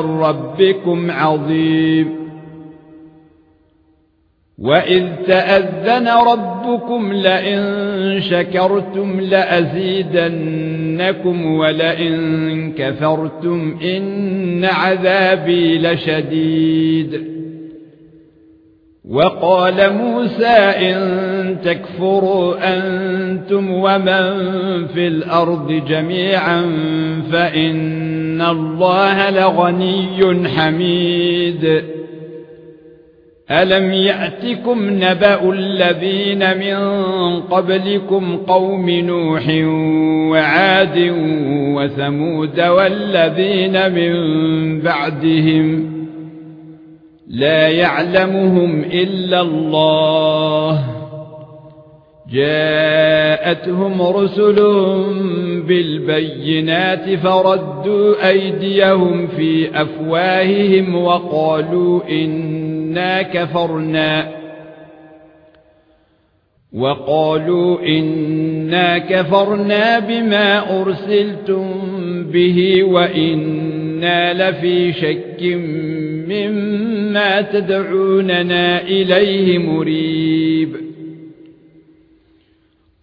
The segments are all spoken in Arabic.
من ربكم عظيم. واذ تاذن ربكم لئن شكرتم لازيدنكم ولئن كفرتم ان عذابي لشديد. وقال موسى ان تكفروا أنتم ومن في الأرض جميعا فان الله لغني حميد الم ياتكم نبأ الذين من قبلكم قوم نوح وعاد وثمود والذين من بعدهم لا يعلمهم الا الله جاءتهم رسل بالبينات فردوا أيديهم في أفواههم وقالوا إنا كفرنا. وقالوا إنا كفرنا بما أرسلتم به وإنا لفي شك مما تدعوننا إليه مريب.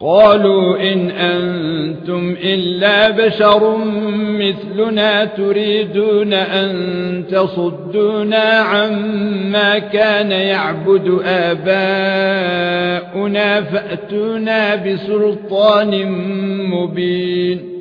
قالوا إن أنتم إلا بشر مثلنا تريدون أن تصدونا عما كان يعبد آباؤنا فأتونا بسلطان مبين